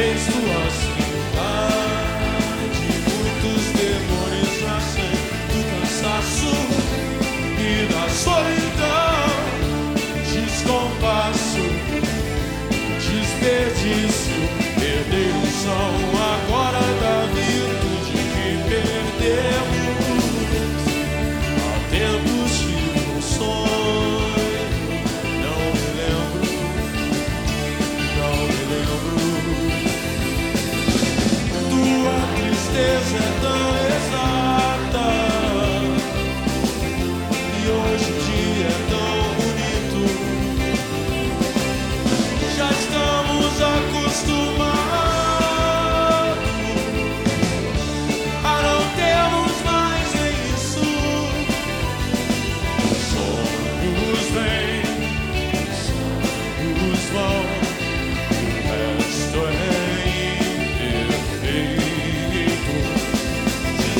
eis tua Said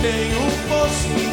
coragem. Lá